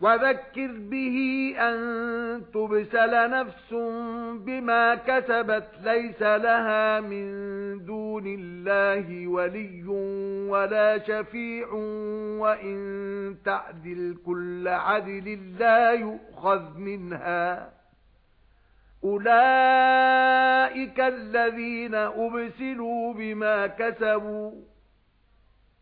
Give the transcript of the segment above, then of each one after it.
وَذَكِّرْ بِهِ أَن تُبْسَلَ نَفْسٌ بِمَا كَسَبَتْ لَيْسَ لَهَا مِن دُونِ اللَّهِ وَلِيٌّ وَلَا شَفِيعٌ وَإِن تَعْدِلْ كُلَّ عَدْلٍ لَّا يُؤْخَذْ مِنْهَا. أُولَئِكَ الَّذِينَ أُبْسِلُوا بِمَا كَسَبُوا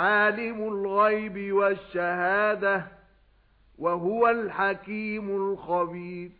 عالم الغيب والشهادة وهو الحكيم الخبير.